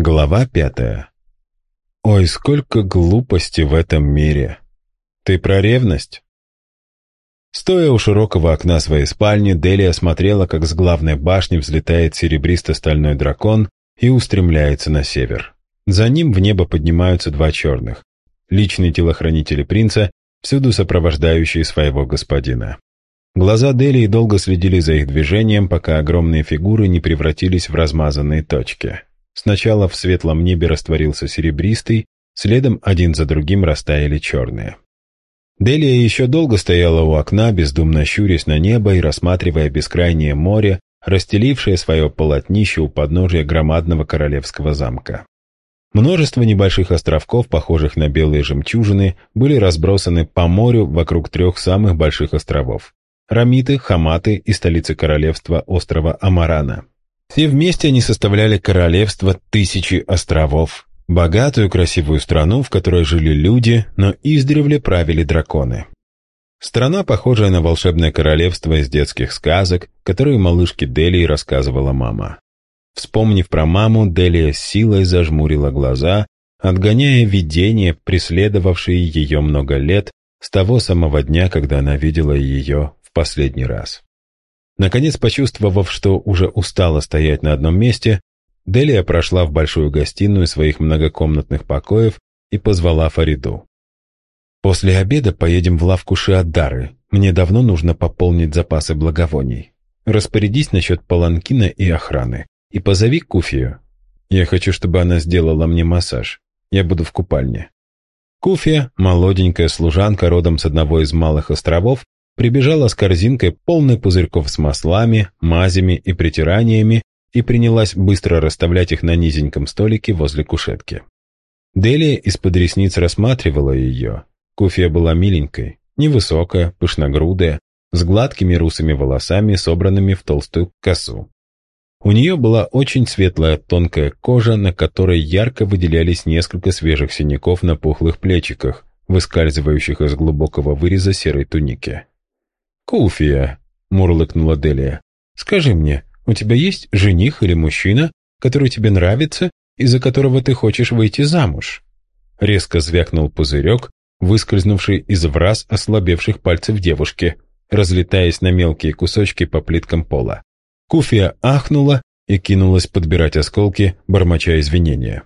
Глава пятая. Ой, сколько глупости в этом мире. Ты про ревность? Стоя у широкого окна своей спальни, Делия смотрела, как с главной башни взлетает серебристо-стальной дракон и устремляется на север. За ним в небо поднимаются два черных. Личные телохранители принца, всюду сопровождающие своего господина. Глаза Делии долго следили за их движением, пока огромные фигуры не превратились в размазанные точки. Сначала в светлом небе растворился серебристый, следом один за другим растаяли черные. Делия еще долго стояла у окна, бездумно щурясь на небо и рассматривая бескрайнее море, расстелившее свое полотнище у подножия громадного королевского замка. Множество небольших островков, похожих на белые жемчужины, были разбросаны по морю вокруг трех самых больших островов – Рамиты, Хаматы и столицы королевства острова Амарана. Все вместе они составляли королевство тысячи островов, богатую красивую страну, в которой жили люди, но издревле правили драконы. Страна, похожая на волшебное королевство из детских сказок, которые малышке Делии рассказывала мама. Вспомнив про маму, Делия с силой зажмурила глаза, отгоняя видения, преследовавшие ее много лет с того самого дня, когда она видела ее в последний раз. Наконец, почувствовав, что уже устала стоять на одном месте, Делия прошла в большую гостиную своих многокомнатных покоев и позвала Фариду. «После обеда поедем в лавку Шиадары. Мне давно нужно пополнить запасы благовоний. Распорядись насчет паланкина и охраны. И позови Куфию. Я хочу, чтобы она сделала мне массаж. Я буду в купальне». Куфия, молоденькая служанка родом с одного из малых островов, прибежала с корзинкой, полной пузырьков с маслами, мазями и притираниями, и принялась быстро расставлять их на низеньком столике возле кушетки. Делия из-под ресниц рассматривала ее. Куфия была миленькой, невысокая, пышногрудая, с гладкими русыми волосами, собранными в толстую косу. У нее была очень светлая тонкая кожа, на которой ярко выделялись несколько свежих синяков на пухлых плечиках, выскальзывающих из глубокого выреза серой туники. «Куфия», — мурлыкнула Делия, — «скажи мне, у тебя есть жених или мужчина, который тебе нравится и за которого ты хочешь выйти замуж?» Резко звякнул пузырек, выскользнувший из враз ослабевших пальцев девушки, разлетаясь на мелкие кусочки по плиткам пола. Куфия ахнула и кинулась подбирать осколки, бормоча извинения.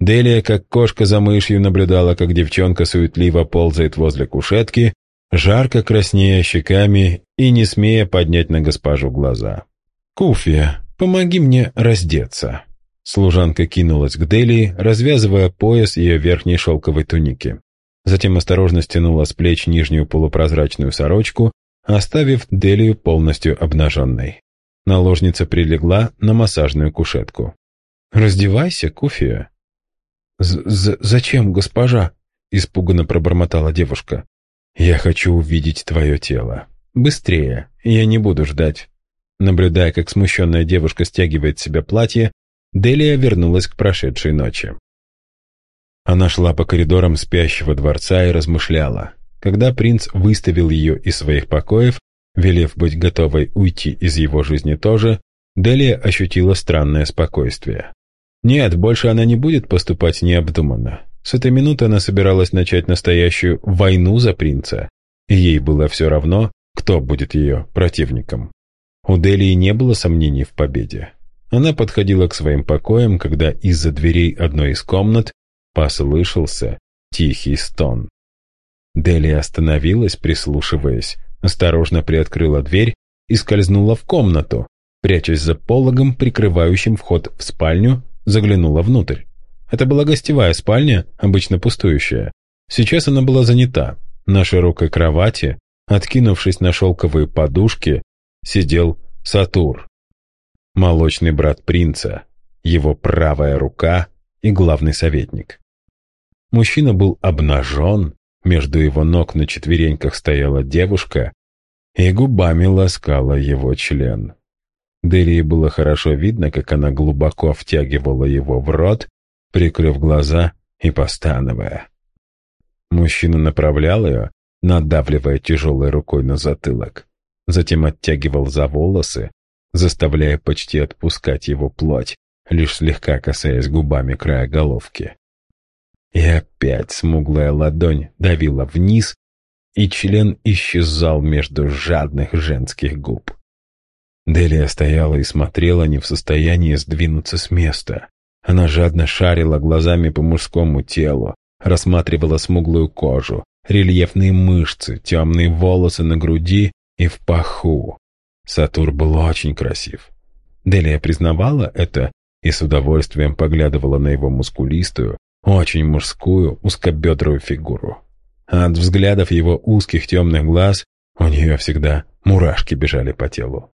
Делия, как кошка за мышью, наблюдала, как девчонка суетливо ползает возле кушетки, жарко краснея щеками и не смея поднять на госпожу глаза. «Куфия, помоги мне раздеться». Служанка кинулась к Делии, развязывая пояс ее верхней шелковой туники. Затем осторожно стянула с плеч нижнюю полупрозрачную сорочку, оставив Делию полностью обнаженной. Наложница прилегла на массажную кушетку. «Раздевайся, Куфия». З -з «Зачем, госпожа?» — испуганно пробормотала девушка. «Я хочу увидеть твое тело. Быстрее, я не буду ждать». Наблюдая, как смущенная девушка стягивает с себя платье, Делия вернулась к прошедшей ночи. Она шла по коридорам спящего дворца и размышляла. Когда принц выставил ее из своих покоев, велев быть готовой уйти из его жизни тоже, Делия ощутила странное спокойствие. Нет, больше она не будет поступать необдуманно. С этой минуты она собиралась начать настоящую войну за принца, ей было все равно, кто будет ее противником. У Делии не было сомнений в победе. Она подходила к своим покоям, когда из-за дверей одной из комнат послышался тихий стон. Делия остановилась, прислушиваясь, осторожно приоткрыла дверь и скользнула в комнату, прячась за пологом, прикрывающим вход в спальню, заглянула внутрь. Это была гостевая спальня, обычно пустующая. Сейчас она была занята. На широкой кровати, откинувшись на шелковые подушки, сидел Сатур, молочный брат принца, его правая рука и главный советник. Мужчина был обнажен, между его ног на четвереньках стояла девушка и губами ласкала его член. Дерии было хорошо видно, как она глубоко втягивала его в рот прикрыв глаза и постановая. Мужчина направлял ее, надавливая тяжелой рукой на затылок. Затем оттягивал за волосы, заставляя почти отпускать его плоть, лишь слегка касаясь губами края головки. И опять смуглая ладонь давила вниз, и член исчезал между жадных женских губ. Делия стояла и смотрела, не в состоянии сдвинуться с места. Она жадно шарила глазами по мужскому телу, рассматривала смуглую кожу, рельефные мышцы, темные волосы на груди и в паху. Сатур был очень красив. Делия признавала это и с удовольствием поглядывала на его мускулистую, очень мужскую, узкобедрую фигуру. от взглядов его узких темных глаз у нее всегда мурашки бежали по телу.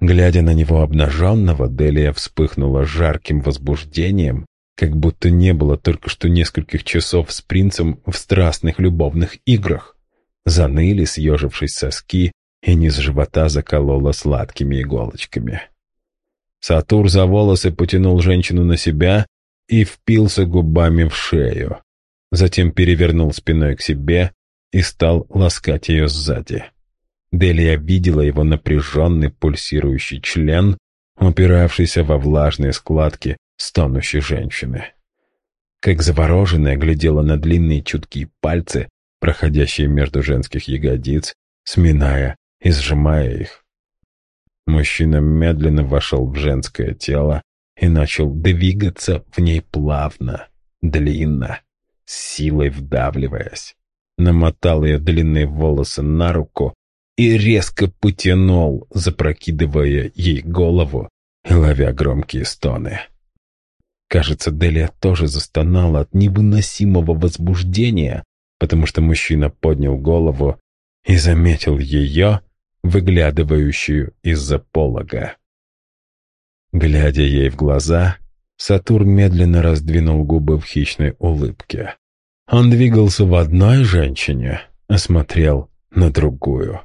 Глядя на него обнаженного, Делия вспыхнула жарким возбуждением, как будто не было только что нескольких часов с принцем в страстных любовных играх. Заныли, съежившись соски, и низ живота заколола сладкими иголочками. Сатур за волосы потянул женщину на себя и впился губами в шею. Затем перевернул спиной к себе и стал ласкать ее сзади. Делия видела его напряженный пульсирующий член, упиравшийся во влажные складки стонущей женщины. Как завороженная глядела на длинные чуткие пальцы, проходящие между женских ягодиц, сминая и сжимая их. Мужчина медленно вошел в женское тело и начал двигаться в ней плавно, длинно, силой вдавливаясь. Намотал ее длинные волосы на руку и резко потянул, запрокидывая ей голову и ловя громкие стоны. Кажется, Делия тоже застонала от невыносимого возбуждения, потому что мужчина поднял голову и заметил ее, выглядывающую из-за полога. Глядя ей в глаза, Сатурн медленно раздвинул губы в хищной улыбке. Он двигался в одной женщине, а смотрел на другую.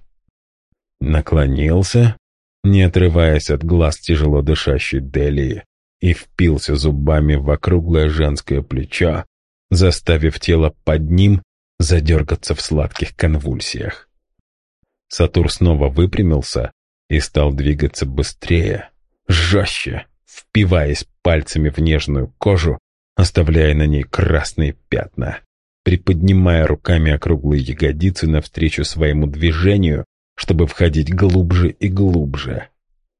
Наклонился, не отрываясь от глаз тяжело дышащей Делии, и впился зубами в округлое женское плечо, заставив тело под ним задергаться в сладких конвульсиях. Сатур снова выпрямился и стал двигаться быстрее, жестче, впиваясь пальцами в нежную кожу, оставляя на ней красные пятна, приподнимая руками округлые ягодицы навстречу своему движению, чтобы входить глубже и глубже.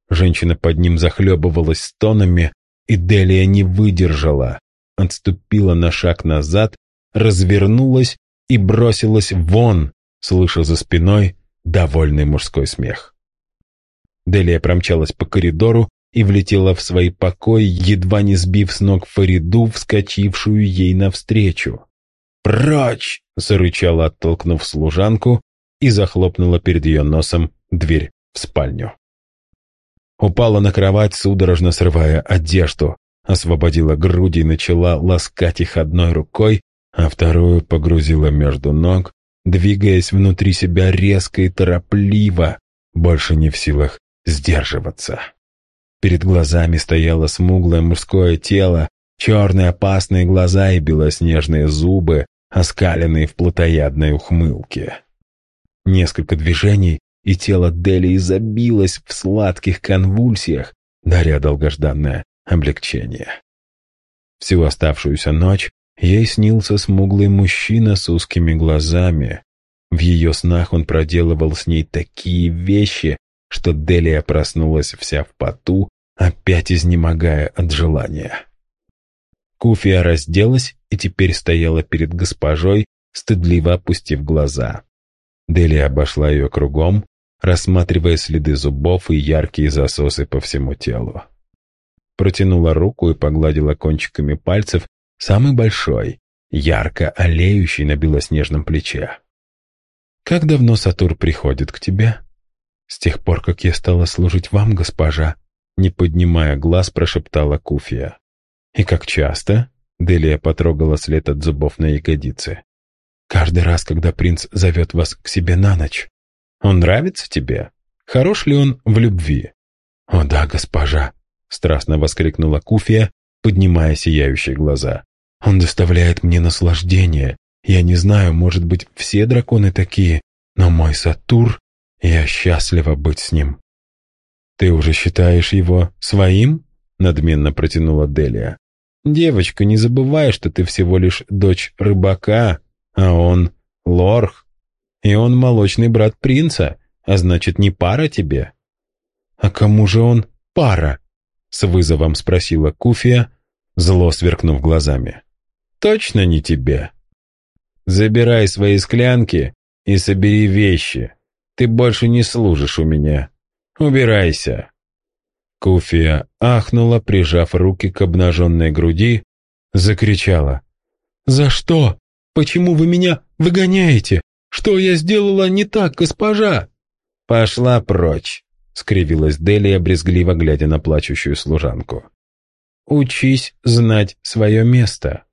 Женщина под ним захлебывалась стонами, и Делия не выдержала, отступила на шаг назад, развернулась и бросилась вон, слыша за спиной довольный мужской смех. Делия промчалась по коридору и влетела в свои покои, едва не сбив с ног Фариду, вскочившую ей навстречу. «Прочь!» — зарычала, оттолкнув служанку, и захлопнула перед ее носом дверь в спальню. Упала на кровать, судорожно срывая одежду, освободила груди и начала ласкать их одной рукой, а вторую погрузила между ног, двигаясь внутри себя резко и торопливо, больше не в силах сдерживаться. Перед глазами стояло смуглое мужское тело, черные опасные глаза и белоснежные зубы, оскаленные в плотоядной ухмылке. Несколько движений, и тело Дели забилось в сладких конвульсиях, даря долгожданное облегчение. Всю оставшуюся ночь Ей снился смуглый мужчина с узкими глазами. В ее снах он проделывал с ней такие вещи, что Делия проснулась вся в поту, опять изнемогая от желания. Куфия разделась и теперь стояла перед госпожой, стыдливо опустив глаза. Делия обошла ее кругом, рассматривая следы зубов и яркие засосы по всему телу. Протянула руку и погладила кончиками пальцев самый большой, ярко олеющий на белоснежном плече. «Как давно Сатур приходит к тебе?» «С тех пор, как я стала служить вам, госпожа», не поднимая глаз, прошептала Куфия. «И как часто?» Делия потрогала след от зубов на ягодице. «Каждый раз, когда принц зовет вас к себе на ночь. Он нравится тебе? Хорош ли он в любви?» «О да, госпожа!» — страстно воскликнула Куфия, поднимая сияющие глаза. Он доставляет мне наслаждение. Я не знаю, может быть, все драконы такие, но мой Сатур, я счастлива быть с ним. Ты уже считаешь его своим? надменно протянула Делия. «Девочка, не забывай, что ты всего лишь дочь рыбака, а он лорх, и он молочный брат принца, а значит, не пара тебе». «А кому же он пара?» — с вызовом спросила Куфия, зло сверкнув глазами. «Точно не тебе. Забирай свои склянки и собери вещи. Ты больше не служишь у меня. Убирайся». Куфия ахнула, прижав руки к обнаженной груди, закричала. «За что? Почему вы меня выгоняете? Что я сделала не так, госпожа?» «Пошла прочь», — скривилась Делия, брезгливо глядя на плачущую служанку. «Учись знать свое место».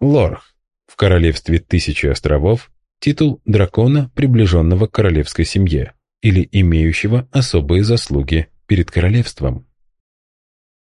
Лорх. В королевстве Тысячи островов титул дракона, приближенного к королевской семье или имеющего особые заслуги перед королевством.